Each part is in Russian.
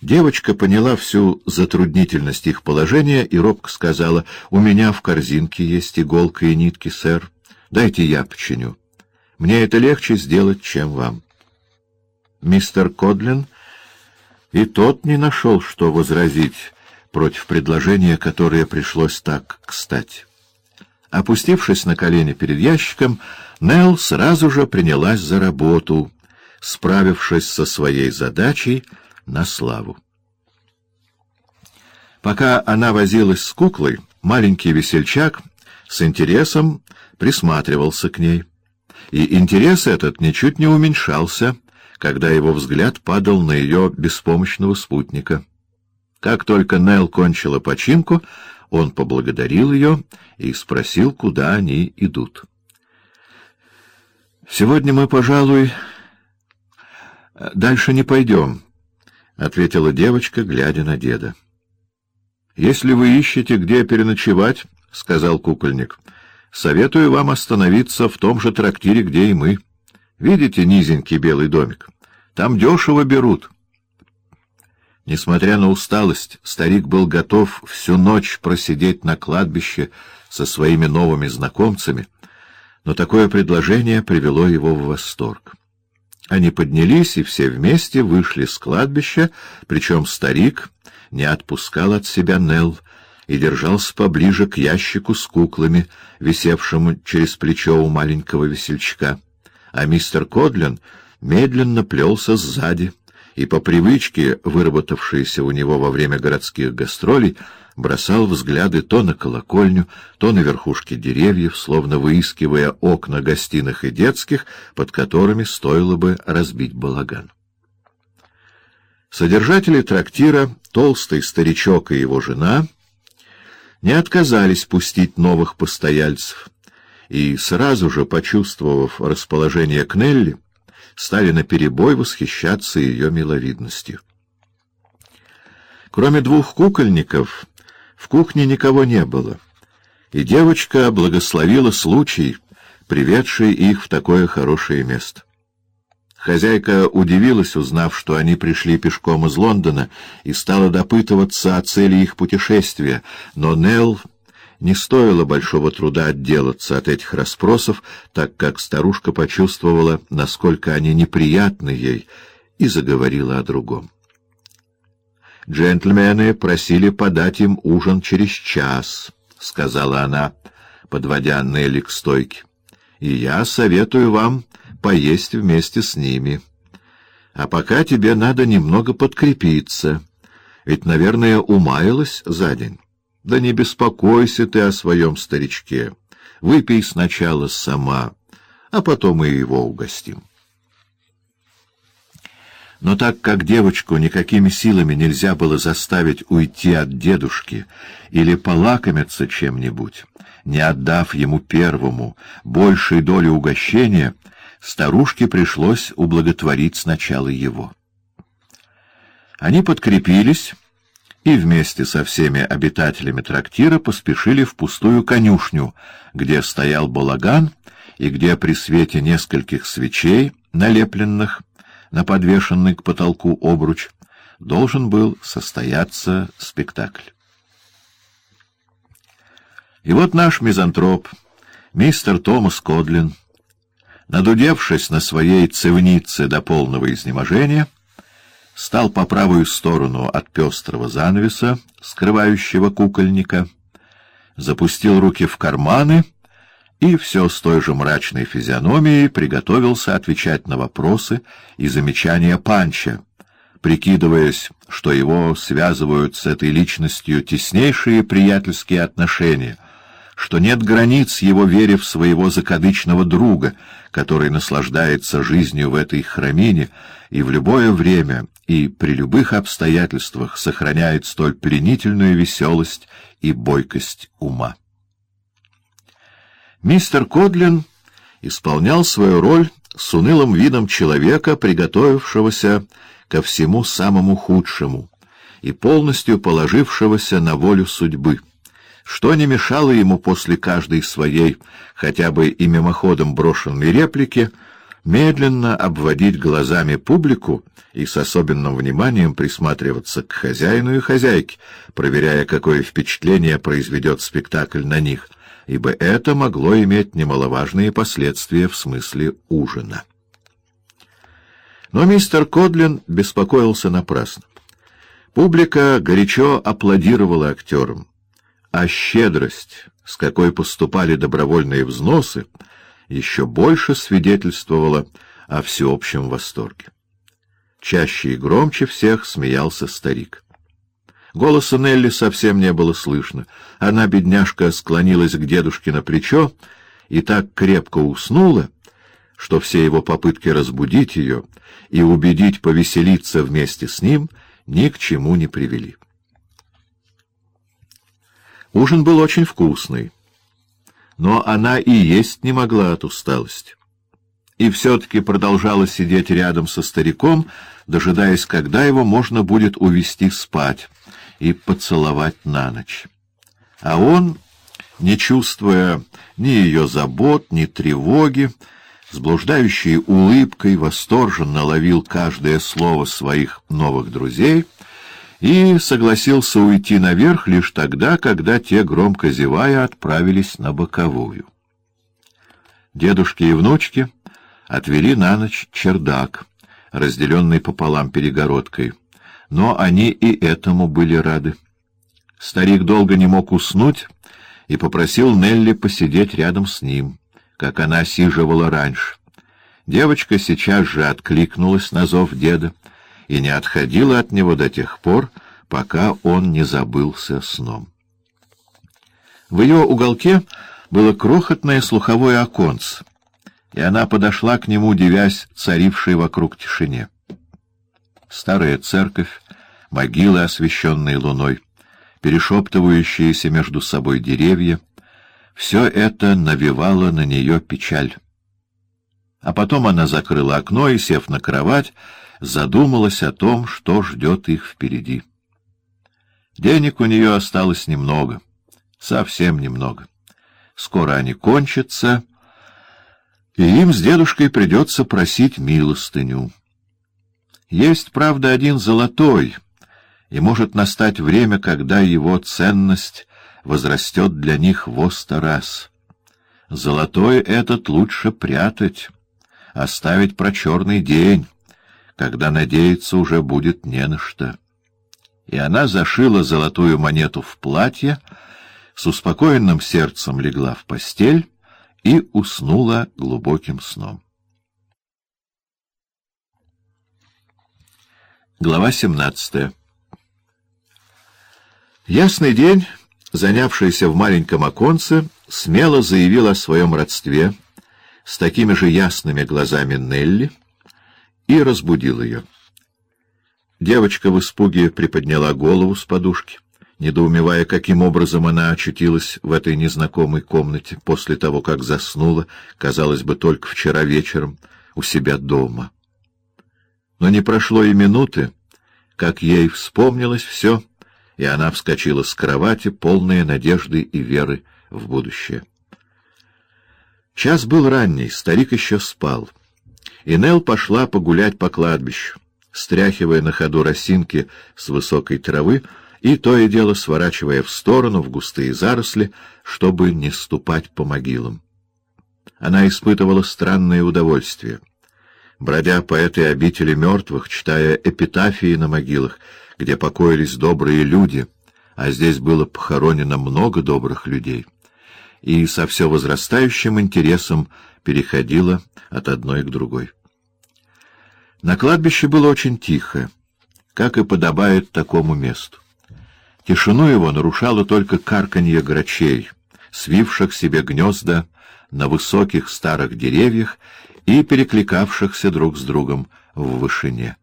Девочка поняла всю затруднительность их положения и робко сказала, «У меня в корзинке есть иголка и нитки, сэр. Дайте я починю. Мне это легче сделать, чем вам». Мистер Кодлин и тот не нашел, что возразить против предложения, которое пришлось так кстати. Опустившись на колени перед ящиком, Нелл сразу же принялась за работу, справившись со своей задачей на славу. Пока она возилась с куклой, маленький весельчак с интересом присматривался к ней. И интерес этот ничуть не уменьшался, когда его взгляд падал на ее беспомощного спутника. Как только Нелл кончила починку, он поблагодарил ее и спросил, куда они идут. «Сегодня мы, пожалуй, дальше не пойдем», — ответила девочка, глядя на деда. «Если вы ищете, где переночевать, — сказал кукольник, — советую вам остановиться в том же трактире, где и мы. Видите низенький белый домик? Там дешево берут». Несмотря на усталость, старик был готов всю ночь просидеть на кладбище со своими новыми знакомцами, но такое предложение привело его в восторг. Они поднялись и все вместе вышли с кладбища, причем старик не отпускал от себя Нелл и держался поближе к ящику с куклами, висевшему через плечо у маленького весельчака, а мистер Кодлин медленно плелся сзади — и по привычке, выработавшейся у него во время городских гастролей, бросал взгляды то на колокольню, то на верхушки деревьев, словно выискивая окна гостиных и детских, под которыми стоило бы разбить балаган. Содержатели трактира, толстый старичок и его жена, не отказались пустить новых постояльцев, и, сразу же почувствовав расположение к Нелли, стали наперебой восхищаться ее миловидностью. Кроме двух кукольников, в кухне никого не было, и девочка благословила случай, приведший их в такое хорошее место. Хозяйка удивилась, узнав, что они пришли пешком из Лондона, и стала допытываться о цели их путешествия, но Нелл не стоило большого труда отделаться от этих расспросов, так как старушка почувствовала, насколько они неприятны ей, и заговорила о другом. «Джентльмены просили подать им ужин через час», — сказала она, подводя Нелли к стойке. «И я советую вам поесть вместе с ними. А пока тебе надо немного подкрепиться, ведь, наверное, умаялась за день». Да не беспокойся ты о своем старичке. Выпей сначала сама, а потом и его угостим. Но так как девочку никакими силами нельзя было заставить уйти от дедушки или полакомиться чем-нибудь, не отдав ему первому большей доли угощения, старушке пришлось ублаготворить сначала его. Они подкрепились и вместе со всеми обитателями трактира поспешили в пустую конюшню, где стоял балаган и где при свете нескольких свечей, налепленных на подвешенный к потолку обруч, должен был состояться спектакль. И вот наш мизантроп, мистер Томас Кодлин, надудевшись на своей цевнице до полного изнеможения, стал по правую сторону от пестрого занавеса, скрывающего кукольника, запустил руки в карманы и все с той же мрачной физиономией приготовился отвечать на вопросы и замечания Панча, прикидываясь, что его связывают с этой личностью теснейшие приятельские отношения — что нет границ его вере в своего закадычного друга, который наслаждается жизнью в этой храмине и в любое время и при любых обстоятельствах сохраняет столь пленительную веселость и бойкость ума. Мистер Кодлин исполнял свою роль с унылым видом человека, приготовившегося ко всему самому худшему и полностью положившегося на волю судьбы что не мешало ему после каждой своей, хотя бы и мимоходом брошенной реплики, медленно обводить глазами публику и с особенным вниманием присматриваться к хозяину и хозяйке, проверяя, какое впечатление произведет спектакль на них, ибо это могло иметь немаловажные последствия в смысле ужина. Но мистер Кодлин беспокоился напрасно. Публика горячо аплодировала актерам, а щедрость, с какой поступали добровольные взносы, еще больше свидетельствовала о всеобщем восторге. Чаще и громче всех смеялся старик. Голоса Нелли совсем не было слышно. Она, бедняжка, склонилась к дедушке на плечо и так крепко уснула, что все его попытки разбудить ее и убедить повеселиться вместе с ним ни к чему не привели. Ужин был очень вкусный, но она и есть не могла от усталости. И все-таки продолжала сидеть рядом со стариком, дожидаясь, когда его можно будет увести спать и поцеловать на ночь. А он, не чувствуя ни ее забот, ни тревоги, с блуждающей улыбкой восторженно ловил каждое слово своих новых друзей — и согласился уйти наверх лишь тогда, когда те, громко зевая, отправились на боковую. Дедушки и внучки отвели на ночь чердак, разделенный пополам перегородкой, но они и этому были рады. Старик долго не мог уснуть и попросил Нелли посидеть рядом с ним, как она сиживала раньше. Девочка сейчас же откликнулась на зов деда, и не отходила от него до тех пор, пока он не забылся сном. В ее уголке было крохотное слуховое оконце, и она подошла к нему, девясь царившей вокруг тишине. Старая церковь, могилы, освещенные луной, перешептывающиеся между собой деревья — все это навевало на нее печаль. А потом она закрыла окно и, сев на кровать, задумалась о том, что ждет их впереди. Денег у нее осталось немного, совсем немного. Скоро они кончатся, и им с дедушкой придется просить милостыню. Есть, правда, один золотой, и может настать время, когда его ценность возрастет для них во сто раз. Золотой этот лучше прятать, оставить про черный день, когда надеяться уже будет не на что. И она зашила золотую монету в платье, с успокоенным сердцем легла в постель и уснула глубоким сном. Глава 17 Ясный день, занявшийся в маленьком оконце, смело заявил о своем родстве с такими же ясными глазами Нелли, и разбудил ее. Девочка в испуге приподняла голову с подушки, недоумевая, каким образом она очутилась в этой незнакомой комнате после того, как заснула, казалось бы, только вчера вечером, у себя дома. Но не прошло и минуты, как ей вспомнилось все, и она вскочила с кровати, полная надежды и веры в будущее. Час был ранний, старик еще спал — и Нел пошла погулять по кладбищу, стряхивая на ходу росинки с высокой травы и то и дело сворачивая в сторону, в густые заросли, чтобы не ступать по могилам. Она испытывала странное удовольствие. Бродя по этой обители мертвых, читая эпитафии на могилах, где покоились добрые люди, а здесь было похоронено много добрых людей, и со все возрастающим интересом переходила от одной к другой. На кладбище было очень тихо, как и подобает такому месту. Тишину его нарушало только карканье грачей, свивших себе гнезда на высоких старых деревьях и перекликавшихся друг с другом в вышине.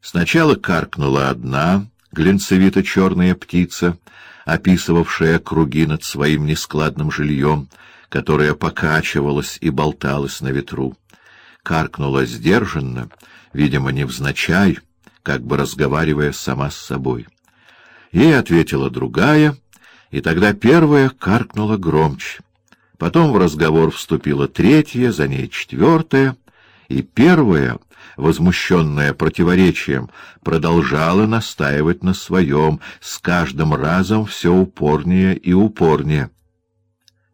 Сначала каркнула одна глинцевито-черная птица, описывавшая круги над своим нескладным жильем, которая покачивалась и болталась на ветру. Каркнула сдержанно, видимо, невзначай, как бы разговаривая сама с собой. Ей ответила другая, и тогда первая каркнула громче. Потом в разговор вступила третья, за ней четвертая, И первая, возмущенная противоречием, продолжала настаивать на своем, с каждым разом все упорнее и упорнее.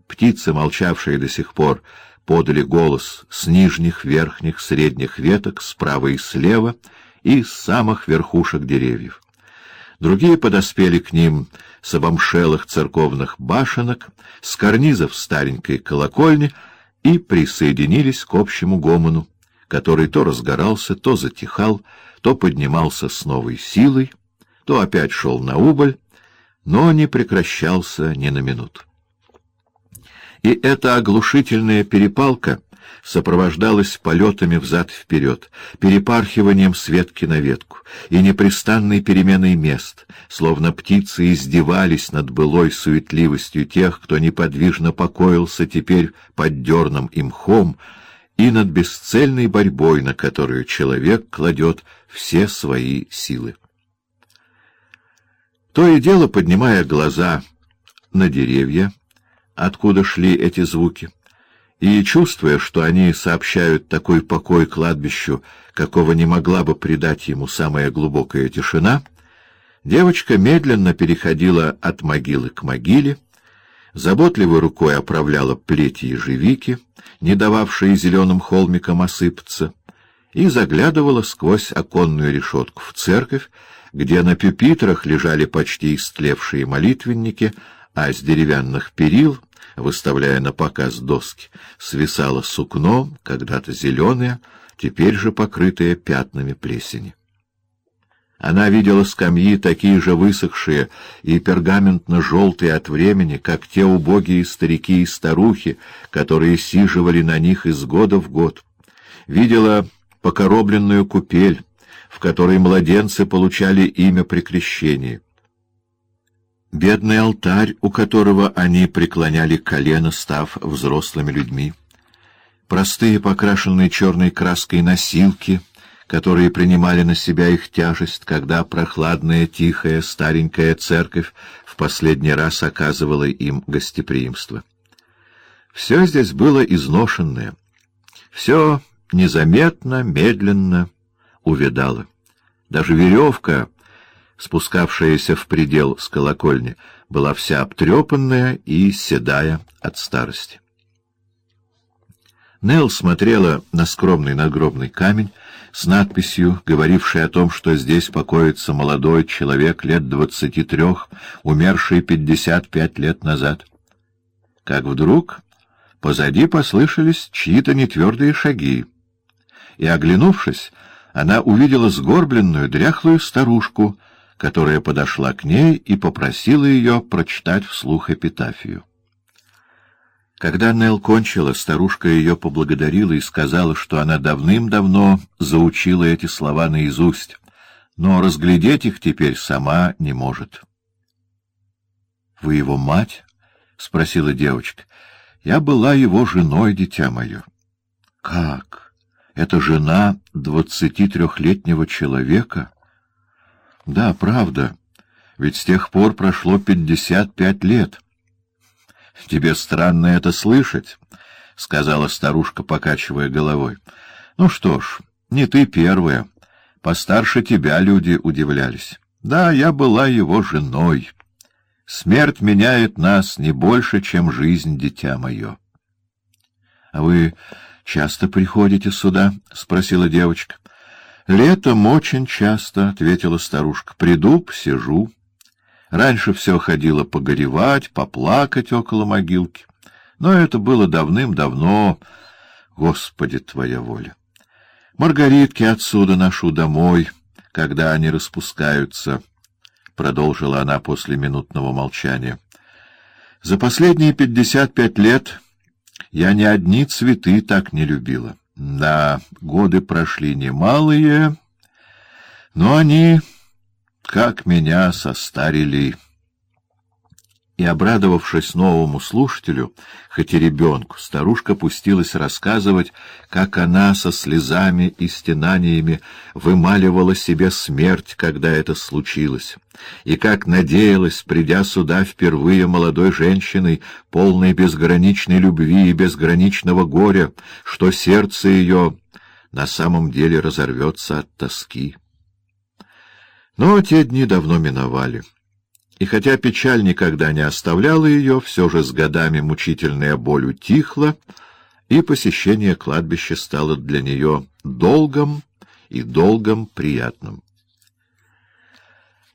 Птицы, молчавшие до сих пор, подали голос с нижних, верхних, средних веток, справа и слева, и с самых верхушек деревьев. Другие подоспели к ним с обомшелых церковных башенок, с карнизов старенькой колокольни и присоединились к общему гомону, который то разгорался, то затихал, то поднимался с новой силой, то опять шел на убыль, но не прекращался ни на минуту. И эта оглушительная перепалка сопровождалась полетами взад-вперед, перепархиванием с ветки на ветку и непрестанной переменой мест, словно птицы издевались над былой суетливостью тех, кто неподвижно покоился теперь под дерном и мхом, и над бесцельной борьбой, на которую человек кладет все свои силы. То и дело, поднимая глаза на деревья, откуда шли эти звуки, и, чувствуя, что они сообщают такой покой кладбищу, какого не могла бы придать ему самая глубокая тишина, девочка медленно переходила от могилы к могиле, заботливой рукой оправляла плети ежевики, не дававшие зеленым холмикам осыпаться, и заглядывала сквозь оконную решетку в церковь, где на пюпитрах лежали почти истлевшие молитвенники, а с деревянных перил выставляя на показ доски, свисало сукно, когда-то зеленое, теперь же покрытое пятнами плесени. Она видела скамьи, такие же высохшие и пергаментно-желтые от времени, как те убогие старики и старухи, которые сиживали на них из года в год. Видела покоробленную купель, в которой младенцы получали имя при крещении. Бедный алтарь, у которого они преклоняли колено, став взрослыми людьми. Простые, покрашенные черной краской носилки, которые принимали на себя их тяжесть, когда прохладная, тихая, старенькая церковь в последний раз оказывала им гостеприимство. Все здесь было изношенное. Все незаметно, медленно увядало. Даже веревка спускавшаяся в предел с колокольни, была вся обтрепанная и седая от старости. Нелл смотрела на скромный надгробный камень с надписью, говорившей о том, что здесь покоится молодой человек лет двадцати трех, умерший пятьдесят пять лет назад. Как вдруг позади послышались чьи-то нетвердые шаги, и, оглянувшись, она увидела сгорбленную, дряхлую старушку, которая подошла к ней и попросила ее прочитать вслух эпитафию. Когда Нел кончила, старушка ее поблагодарила и сказала, что она давным-давно заучила эти слова наизусть, но разглядеть их теперь сама не может. — Вы его мать? — спросила девочка. — Я была его женой, дитя мое. — Как? Это жена двадцати трехлетнего человека? — да, правда. Ведь с тех пор прошло пятьдесят пять лет. — Тебе странно это слышать, — сказала старушка, покачивая головой. — Ну что ж, не ты первая. Постарше тебя люди удивлялись. Да, я была его женой. Смерть меняет нас не больше, чем жизнь, дитя мое. — А вы часто приходите сюда? — спросила девочка. — Летом очень часто, — ответила старушка. — Приду, посижу. Раньше все ходила погоревать, поплакать около могилки. Но это было давным-давно. Господи, твоя воля! Маргаритки отсюда ношу домой, когда они распускаются, — продолжила она после минутного молчания. За последние пятьдесят пять лет я ни одни цветы так не любила. — да, годы прошли немалые, но они, как меня, состарили и, обрадовавшись новому слушателю, хоть и ребенку, старушка пустилась рассказывать, как она со слезами и стенаниями вымаливала себе смерть, когда это случилось, и как надеялась, придя сюда впервые молодой женщиной, полной безграничной любви и безграничного горя, что сердце ее на самом деле разорвется от тоски. Но те дни давно миновали. И хотя печаль никогда не оставляла ее, все же с годами мучительная боль утихла, и посещение кладбища стало для нее долгом и долгом приятным.